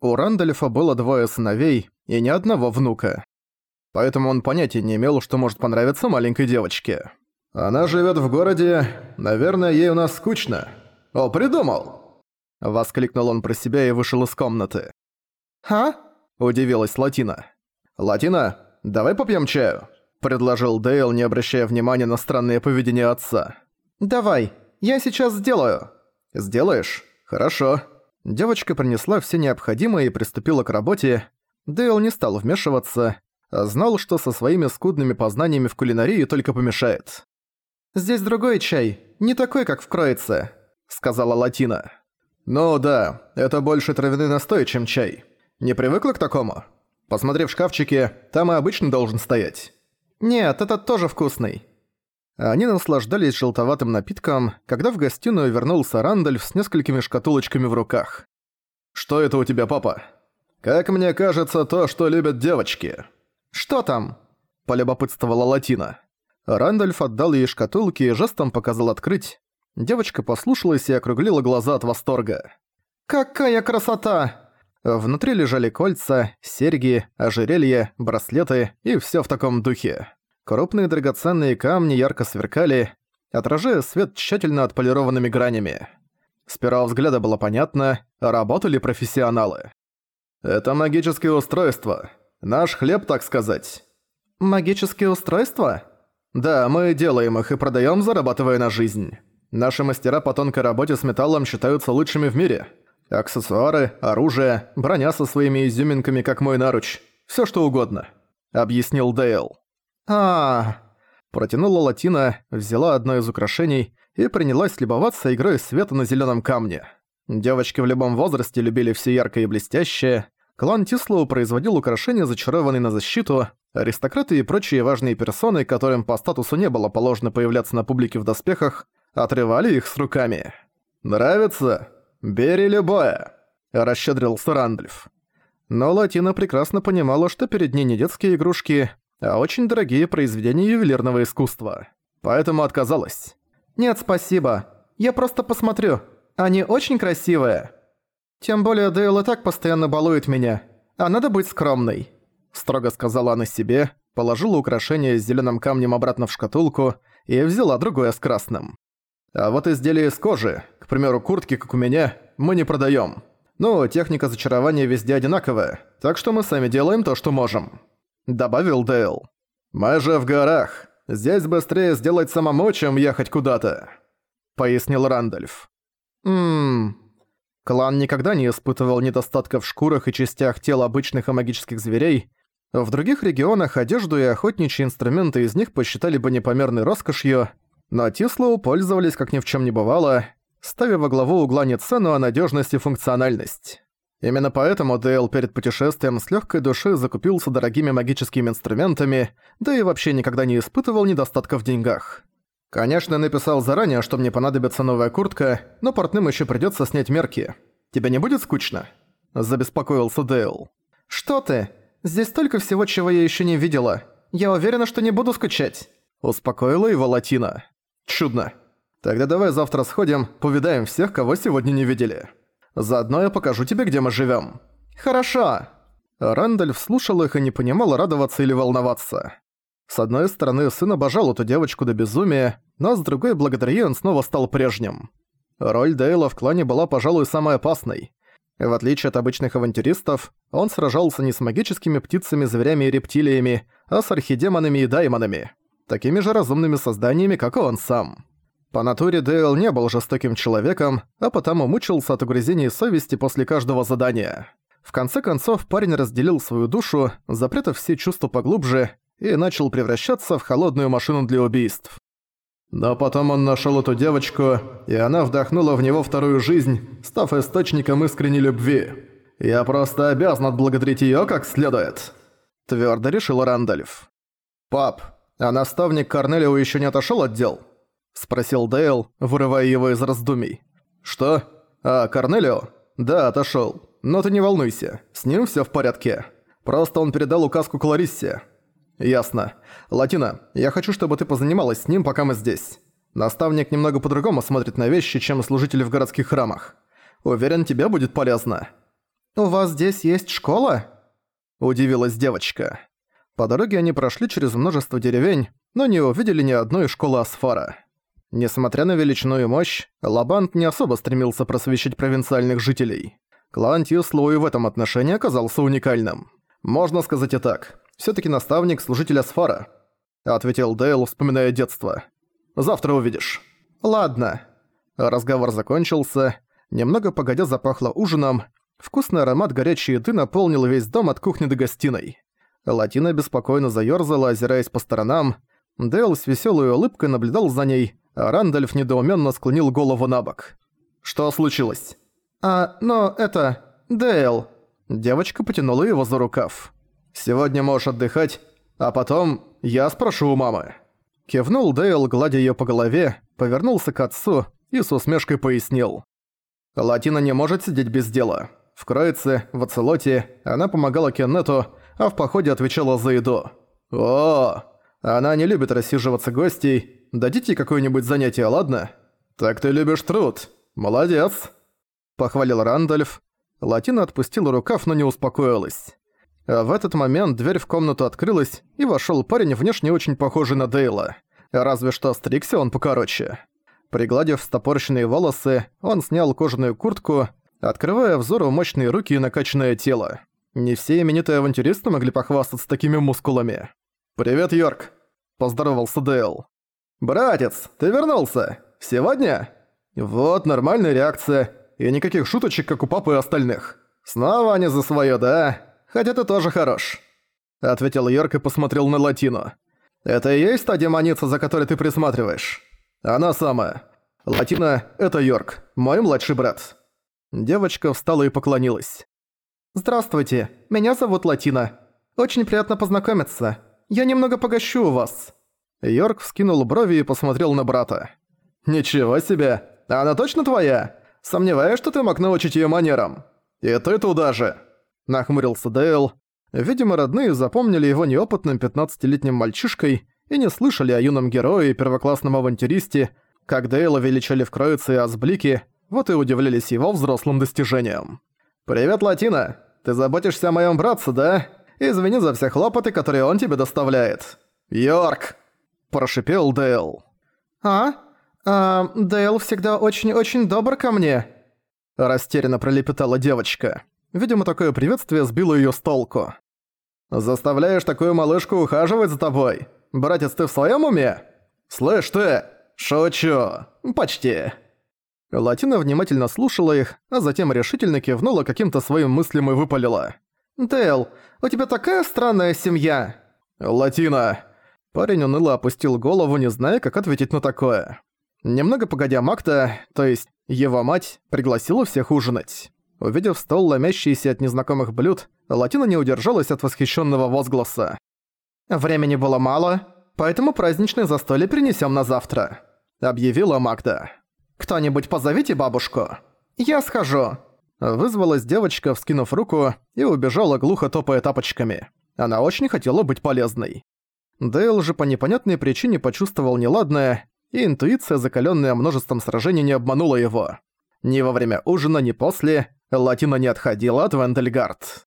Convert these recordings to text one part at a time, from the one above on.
У Рандольфа было двое сыновей и ни одного внука. Поэтому он понятия не имел, что может понравиться маленькой девочке. «Она живет в городе. Наверное, ей у нас скучно. О, придумал!» Воскликнул он про себя и вышел из комнаты. «А?» – удивилась Латина. «Латина, давай попьем чаю?» – предложил Дейл, не обращая внимания на странное поведение отца. «Давай, я сейчас сделаю». «Сделаешь? Хорошо». Девочка принесла все необходимое и приступила к работе. Дейл не стал вмешиваться, знал, что со своими скудными познаниями в кулинарии только помешает. «Здесь другой чай, не такой, как в Кроице», — сказала Латина. «Ну да, это больше травяный настой, чем чай. Не привыкла к такому? Посмотри в шкафчике, там и обычно должен стоять». «Нет, этот тоже вкусный». Они наслаждались желтоватым напитком, когда в гостиную вернулся Рандольф с несколькими шкатулочками в руках. «Что это у тебя, папа?» «Как мне кажется, то, что любят девочки». «Что там?» – полюбопытствовала Латина. Рандольф отдал ей шкатулки и жестом показал открыть. Девочка послушалась и округлила глаза от восторга. «Какая красота!» Внутри лежали кольца, серьги, ожерелья, браслеты и всё в таком духе. Крупные драгоценные камни ярко сверкали, отражая свет тщательно отполированными гранями. С первого взгляда было понятно, работали профессионалы. «Это магическое устройство. Наш хлеб, так сказать». «Магические устройства?» Да, мы делаем их и продаем, зарабатывая на жизнь. Наши мастера по тонкой работе с металлом считаются лучшими в мире. Аксессуары, оружие, броня со своими изюминками, как мой наруч. Все что угодно», — объяснил Дейл. А, Протянула Латина, взяла одно из украшений и принялась любоваться игрой света на зеленом камне. Девочки в любом возрасте любили все яркое и блестящее. Клан Тислоу производил украшения, зачарованные на защиту, Аристократы и прочие важные персоны, которым по статусу не было положено появляться на публике в доспехах, отрывали их с руками. «Нравится? Бери любое!» – расщедрился Рандольф. Но Латина прекрасно понимала, что перед ней не детские игрушки, а очень дорогие произведения ювелирного искусства. Поэтому отказалась. «Нет, спасибо. Я просто посмотрю. Они очень красивые. Тем более Дейл и так постоянно балует меня. А надо быть скромной». Строго сказала она себе, положила украшение с зеленым камнем обратно в шкатулку и взяла другое с красным. А вот изделия из кожи, к примеру, куртки, как у меня, мы не продаем. Ну, техника зачарования везде одинаковая, так что мы сами делаем то, что можем. Добавил Дейл. Мы же в горах. Здесь быстрее сделать самому, чем ехать куда-то. Пояснил Рандольф. Ммм... Клан никогда не испытывал недостатка в шкурах и частях тел обычных и магических зверей, в других регионах одежду и охотничьи инструменты из них посчитали бы непомерной роскошью, но Тислоу пользовались как ни в чем не бывало, ставя во главу угла не цену, а надежность и функциональность. Именно поэтому Дейл перед путешествием с легкой души закупился дорогими магическими инструментами, да и вообще никогда не испытывал недостатка в деньгах. Конечно, написал заранее, что мне понадобится новая куртка, но портным еще придется снять мерки. Тебе не будет скучно? Забеспокоился Дейл. Что ты? Здесь столько всего, чего я еще не видела. Я уверена, что не буду скучать». Успокоила его Латина. «Чудно. Тогда давай завтра сходим, повидаем всех, кого сегодня не видели. Заодно я покажу тебе, где мы живем. «Хорошо». Рандальф слушал их и не понимал, радоваться или волноваться. С одной стороны, сын обожал эту девочку до безумия, но с другой, благодаря ей он снова стал прежним. Роль Дейла в клане была, пожалуй, самой опасной. В отличие от обычных авантюристов, он сражался не с магическими птицами, зверями и рептилиями, а с архидемонами и даймонами, такими же разумными созданиями, как и он сам. По натуре Дейл не был жестоким человеком, а потому мучился от угрызений совести после каждого задания. В конце концов, парень разделил свою душу, запрятав все чувства поглубже, и начал превращаться в холодную машину для убийств. Но потом он нашел эту девочку, и она вдохнула в него вторую жизнь, став источником искренней любви. Я просто обязан отблагодарить ее как следует. Твердо решил Рандальф. «Пап, а наставник Корнелио еще не отошел от дел?» Спросил Дейл, вырывая его из раздумий. «Что? А, Корнелио? Да, отошел. Но ты не волнуйся, с ним все в порядке. Просто он передал указку Клариссе. «Ясно. Латина, я хочу, чтобы ты позанималась с ним, пока мы здесь. Наставник немного по-другому смотрит на вещи, чем служители в городских храмах. Уверен, тебе будет полезно». «У вас здесь есть школа?» Удивилась девочка. По дороге они прошли через множество деревень, но не увидели ни одной школы Асфара. Несмотря на величину и мощь, Лабант не особо стремился просвещать провинциальных жителей. Клан Тьюслоу и в этом отношении оказался уникальным. Можно сказать и так. все таки наставник, служитель Асфара», — ответил Дейл, вспоминая детство. «Завтра увидишь». «Ладно». Разговор закончился. Немного погодя запахло ужином. Вкусный аромат горячей еды наполнил весь дом от кухни до гостиной. Латина беспокойно заёрзала, озираясь по сторонам. Дейл с веселой улыбкой наблюдал за ней, Рандольф недоуменно склонил голову на бок. «Что случилось?» «А, но это... Дейл...» Девочка потянула его за рукав. «Сегодня можешь отдыхать, а потом я спрошу у мамы». Кивнул Дейл, гладя её по голове, повернулся к отцу и с усмешкой пояснил. «Латина не может сидеть без дела. В Кроице, в Ацелоте она помогала Кеннету, а в походе отвечала за еду. О, она не любит рассиживаться гостей. Дадите какое-нибудь занятие, ладно? Так ты любишь труд. Молодец. Похвалил Рандольф. Латина отпустила рукав, но не успокоилась. А в этот момент дверь в комнату открылась, и вошёл парень, внешне очень похожий на Дейла. Разве что стригся он покороче. Пригладив стопорщенные волосы, он снял кожаную куртку, открывая взору мощные руки и накачанное тело. Не все именитые авантюристы могли похвастаться такими мускулами. «Привет, Йорк!» – поздоровался Дейл. «Братец, ты вернулся? Сегодня?» «Вот нормальная реакция, и никаких шуточек, как у папы и остальных. Снова они за своё, да? Хотя ты тоже хорош», – ответил Йорк и посмотрел на Латину. «Это и есть та демоница, за которой ты присматриваешь?» «Она самая. Латина – это Йорк, мой младший брат». Девочка встала и поклонилась. «Здравствуйте, меня зовут Латина. Очень приятно познакомиться. Я немного погощу у вас». Йорк вскинул брови и посмотрел на брата. «Ничего себе! Она точно твоя? Сомневаюсь, что ты мог научить её манерам. И ты туда же!» Нахмурился Дейл. Видимо, родные запомнили его неопытным 15-летним мальчишкой и не слышали о юном герое и первоклассном авантюристе, как Дейла величали в Кроице и Асблике, вот и удивлялись его взрослым достижениям. «Привет, Латина! Ты заботишься о моем братце, да? Извини за все хлопоты, которые он тебе доставляет. Йорк!» – прошипел Дейл. «А? А, Дейл всегда очень-очень добр ко мне!» Растерянно пролепетала девочка. Видимо, такое приветствие сбило её с толку. «Заставляешь такую малышку ухаживать за тобой? Братец, ты в своём уме? Слышь ты! Шучу! Почти!» Латина внимательно слушала их, а затем решительно кивнула каким-то своим мыслям и выпалила. «Дейл, у тебя такая странная семья!» «Латина!» Парень уныло опустил голову, не зная, как ответить на такое. Немного погодя Макта, то есть его мать, пригласила всех ужинать. Увидев стол, ломящийся от незнакомых блюд, Латина не удержалась от восхищенного возгласа. «Времени было мало, поэтому праздничное застолье принесем на завтра», — объявила Магда. «Кто-нибудь позовите бабушку?» «Я схожу». Вызвалась девочка, вскинув руку, и убежала глухо топая тапочками. Она очень хотела быть полезной. Дейл же по непонятной причине почувствовал неладное, и интуиция, закалённая множеством сражений, не обманула его. Ни во время ужина, ни после Латина не отходила от Вендельгард.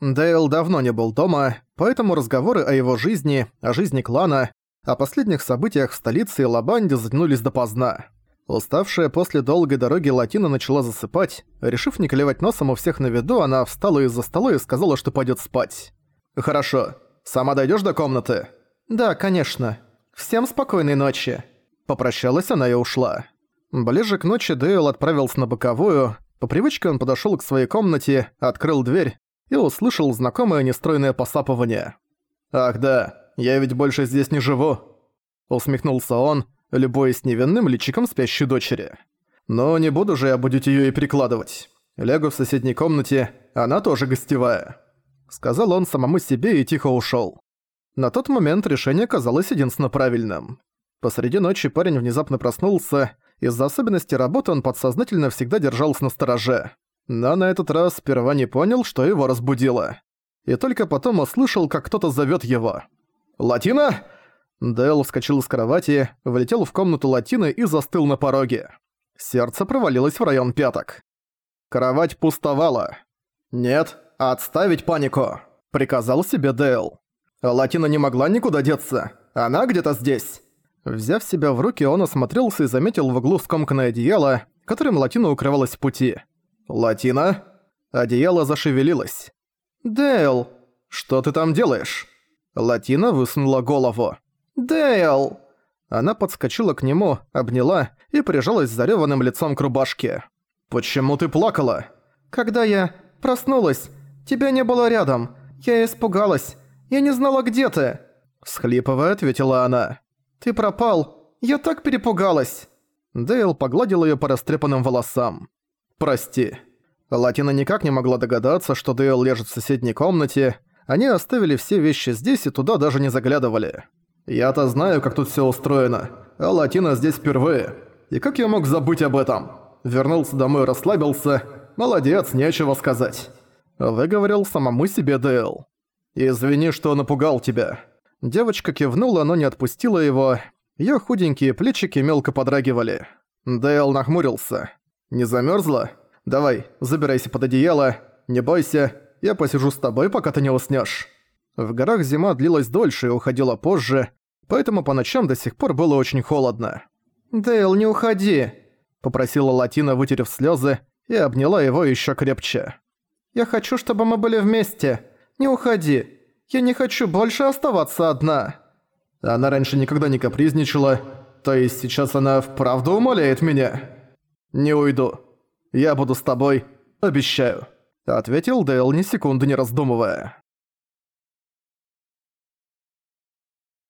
Дейл давно не был дома, поэтому разговоры о его жизни, о жизни клана, о последних событиях в столице и Лабанде затянулись допоздна. Уставшая после долгой дороги Латина начала засыпать. Решив не клевать носом у всех на виду, она встала из-за стола и сказала, что пойдет спать. «Хорошо. Сама дойдешь до комнаты?» «Да, конечно. Всем спокойной ночи». Попрощалась она и ушла. Ближе к ночи Дейл отправился на боковую. По привычке он подошел к своей комнате, открыл дверь и услышал знакомое нестройное посапывание. «Ах да, я ведь больше здесь не живу», — усмехнулся он, любуясь невинным личиком спящей дочери. «Но не буду же я будить её и прикладывать. Лягу в соседней комнате, она тоже гостевая», — сказал он самому себе и тихо ушёл. На тот момент решение казалось единственно правильным. Посреди ночи парень внезапно проснулся, из-за особенностей работы он подсознательно всегда держался на стороже. Но на этот раз сперва не понял, что его разбудило. И только потом услышал, как кто-то зовёт его. «Латина?» Дэл вскочил с кровати, влетел в комнату Латины и застыл на пороге. Сердце провалилось в район пяток. Кровать пустовала. «Нет, отставить панику!» – приказал себе Дейл. Латина не могла никуда деться. Она где-то здесь. Взяв себя в руки, он осмотрелся и заметил в углу скомканное одеяло, которым Латина укрывалась в пути. «Латина?» Одеяло зашевелилось. «Дейл!» «Что ты там делаешь?» Латина высунула голову. «Дейл!» Она подскочила к нему, обняла и прижалась зареванным лицом к рубашке. «Почему ты плакала?» «Когда я проснулась, тебя не было рядом. Я испугалась. Я не знала, где ты!» Схлипывая, ответила она. «Ты пропал! Я так перепугалась!» Дейл погладил её по растрепанным волосам. «Прости». Латина никак не могла догадаться, что Дейл лежит в соседней комнате. Они оставили все вещи здесь и туда даже не заглядывали. «Я-то знаю, как тут всё устроено, а Латина здесь впервые. И как я мог забыть об этом? Вернулся домой, расслабился. Молодец, нечего сказать». Выговорил самому себе Дейл. «Извини, что напугал тебя». Девочка кивнула, но не отпустила его. Её худенькие плечики мелко подрагивали. Дейл нахмурился. «Не замёрзла? Давай, забирайся под одеяло. Не бойся, я посижу с тобой, пока ты не уснёшь». В горах зима длилась дольше и уходила позже, поэтому по ночам до сих пор было очень холодно. «Дейл, не уходи!» – попросила Латина, вытерев слёзы, и обняла его ещё крепче. «Я хочу, чтобы мы были вместе. Не уходи. Я не хочу больше оставаться одна». Она раньше никогда не капризничала, то есть сейчас она вправду умоляет меня. «Не уйду. Я буду с тобой, обещаю», — ответил Дейл ни секунды не раздумывая.